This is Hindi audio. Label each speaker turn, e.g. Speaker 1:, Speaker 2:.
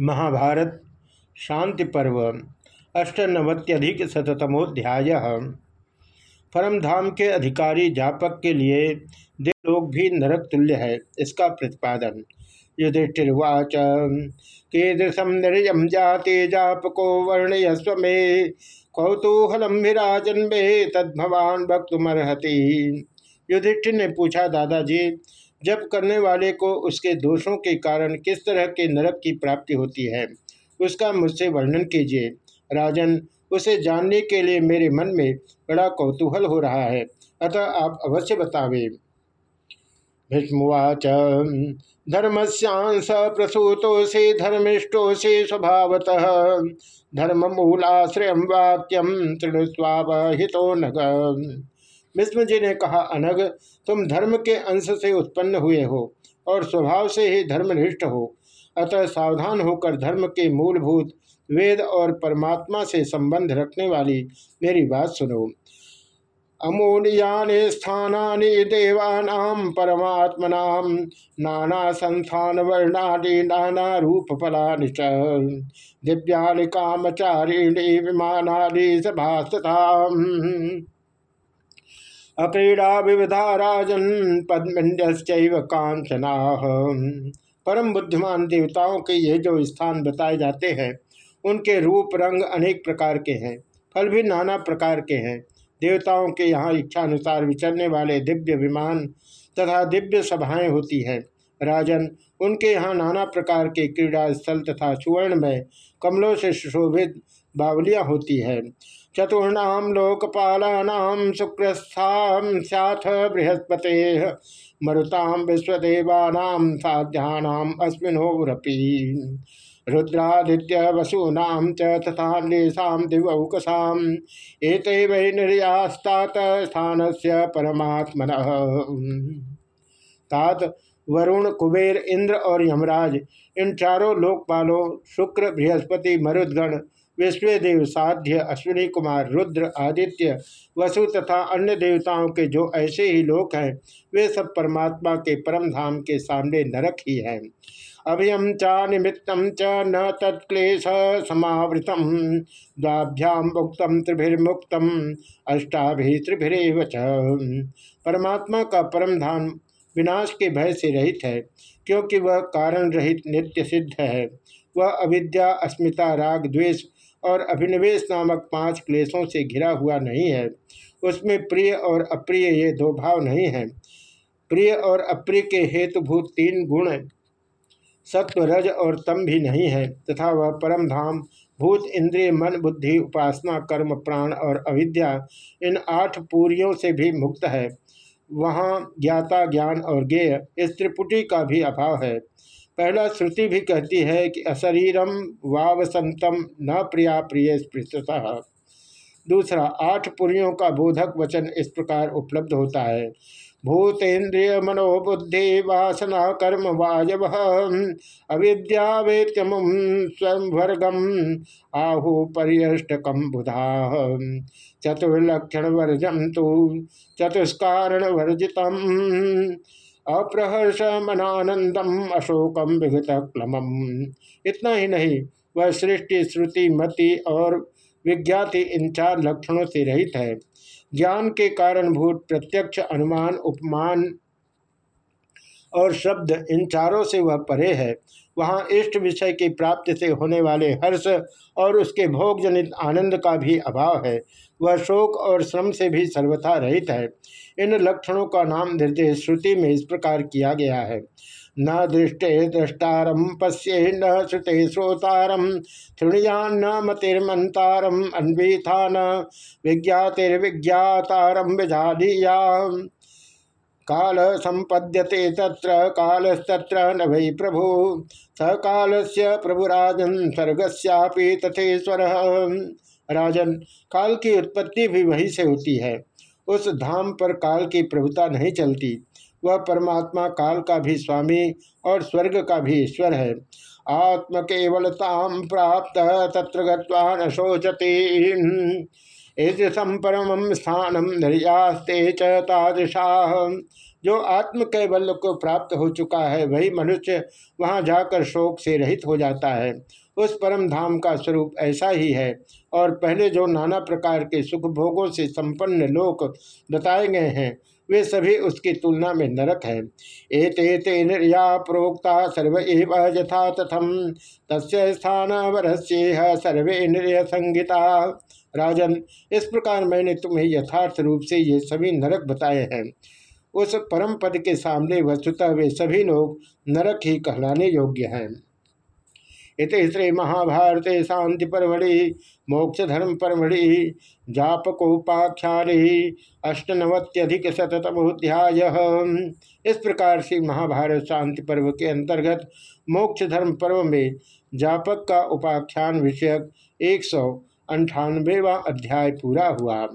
Speaker 1: महाभारत, शांति पर्व अष्टनवत्यधिक शतमोध्याय परम धाम के अधिकारी जापक के लिए देवलोक भी नरक तुल्य है, इसका प्रतिपादन। युधिष्ठिर्वाच कीदृशम निर्यम जाति जापको वर्णयस्व मे कौतूहलम विराजन मे तद्भवान भक्तुमर्हति युधिष्ठिर ने पूछा, दादाजी जब करने वाले को उसके दोषों के कारण किस तरह के नरक की प्राप्ति होती है, उसका मुझसे वर्णन कीजिए। राजन, उसे जानने के लिए मेरे मन में बड़ा कौतूहल हो रहा है, अतः आप अवश्य बतावे। भीष्मवाच, धर्मस्यांस प्रसूतोषि धर्मिष्ठोषि स्वभावतः धर्म मूलाश्रय वाक्यम तृणस्वावहितो नग। विष्णु जी ने कहा अनग तुम धर्म के अंश से उत्पन्न हुए हो और स्वभाव से ही धर्मनिष्ठ हो। अतः सावधान होकर धर्म के मूलभूत, वेद और परमात्मा से संबंध रखने वाली मेरी बात सुनो। अमूल्यानि स्थानानि देवानां परमात्मनां नाना संस्थान वर्णानि नाना रूप फलानि च। दिव्यानि कामचारिणी विमानानि सभास्तथा अक्रीड़ा विविधा राजन पद्मंडश्चैव कांचना परम बुद्धिमान देवताओं के ये जो स्थान बताए जाते हैं, उनके रूप, रंग अनेक प्रकार के हैं, फल भी नाना प्रकार के हैं। देवताओं के यहाँ इच्छानुसार विचरने वाले दिव्य विमान तथा दिव्य सभाएँ होती हैं। राजन, उनके यहाँ नाना प्रकार के क्रीड़ा स्थल तथा सुवर्ण में कमलों से सुशोभित बावलियाँ होती है। चतुर्णाम लोकपालानाम शुक्रस्थाम सथ बृहस्पते मरुताम विश्वदेवानाम साध्यानाम अस्मिनोरपी रुद्रादित्य वसूनाम च तथा दिवौकसाम एक वै निर्यास्तात स्थान से परमात्मन। तात वरुण, कुबेर, इंद्र और यमराज, इन चारों लोकपालों, शुक्र, बृहस्पति, मरुदगण विश्वदेव साध्य अश्विनी कुमार, रुद्र, आदित्य, वसु तथा अन्य देवताओं के जो ऐसे ही लोक हैं, वे सब परमात्मा के परम धाम के सामने नरक ही हैं। अभयम चा निमित्त च न तत्क्लेश समावृत द्वाभ्याम मुक्त त्रिभिर्मुक्त, अष्टाभि त्रिभिरेव परमात्मा का परम धाम विनाश के भय से रहित है, क्योंकि वह कारण रहित नित्य सिद्ध है। वह अविद्या, अस्मिता, राग, द्वेष और अभिनिवेश नामक पाँच क्लेशों से घिरा हुआ नहीं है। उसमें प्रिय और अप्रिय ये दो भाव नहीं हैं। प्रिय और अप्रिय के हेतुभूत तीन गुण सत्व रज और तम भी नहीं है, तथा वह परम धाम, भूत, इंद्रिय, मन, बुद्धि, उपासना, कर्म, प्राण और अविद्या, इन आठ पूरियों से भी मुक्त है। वहाँ ज्ञाता, ज्ञान और ज्ञेय इस त्रिपुटी का भी अभाव है। पहला श्रुति भी कहती है कि अशरीरम वावसंतम न प्रिया प्रिय स्पृशतः दूसरा, आठ पुरियों का बोधक वचन इस प्रकार उपलब्ध होता है। भूतेन्द्रिय मनोबुद्धि वासना कर्म वायव, अविद्या वेत्यम स्वर्गम आहु पर्यष्टकम बुधा। चतुर्लक्षण वर्जम तो चतुष्कारण वर्जित अप्रहर्ष मनानंदम अशोकम विघत क्लम इतना ही नहीं, वह सृष्टि, श्रुति, मति और विज्ञाति इन चार लक्षणों से रहित है। ज्ञान के कारणभूत प्रत्यक्ष अनुमान, उपमान और शब्द इन चारों से वह परे है। वहाँ इष्ट विषय की प्राप्ति से होने वाले हर्ष और उसके भोग जनित आनंद का भी अभाव है। वह शोक और श्रम से भी सर्वथा रहित है। इन लक्षणों का नाम निर्देश श्रुति में इस प्रकार किया गया है। न दृष्टे दृष्टारम पश्ये न श्रुते श्रोतारम न मतिर्मंतारम अन्वीथा न विज्ञातिर्विज्ञातारम विजालीया काल संपद्यते तत्र, कालस्तत्र न वै प्रभु। स काल से प्रभुराजन सर्गस्यापि तथेश्वर राजन, काल की उत्पत्ति भी वहीं से होती है। उस धाम पर काल की प्रभुता नहीं चलती। वह परमात्मा काल का भी स्वामी और स्वर्ग का भी ईश्वर है। आत्म प्राप्त, तत्र गत्वा शोचते। ईदृशम परम स्थानम निर्यास्ते चादृशा जो आत्म कैवल्य को प्राप्त हो चुका है, वही मनुष्य वहाँ जाकर शोक से रहित हो जाता है। उस परम धाम का स्वरूप ऐसा ही है। और पहले जो नाना प्रकार के सुख भोगों से संपन्न लोक बताए गए हैं, वे सभी उसकी तुलना में नरक है। एते निर्या प्रोक्ता सर्व एव यथा तथम। तस्य स्थान वरस्येह सर्वे निर्य संगीता राजन, इस प्रकार मैंने तुम्हें यथार्थ रूप से ये सभी नरक बताए हैं। उस परम पद के सामने वस्तुतः वे सभी लोग नरक ही कहलाने योग्य हैं। इत श्री महाभारत शांति परमढ़ि मोक्ष धर्म परमढ़ि, जापकोपाख्यानि, अष्टनवत्यधिक शतमोध्याय इस प्रकार से महाभारत शांति पर्व के अंतर्गत मोक्ष धर्म पर्व में जापक का उपाख्यान विषयक एक सौ अंठानवेवा अध्याय पूरा हुआ।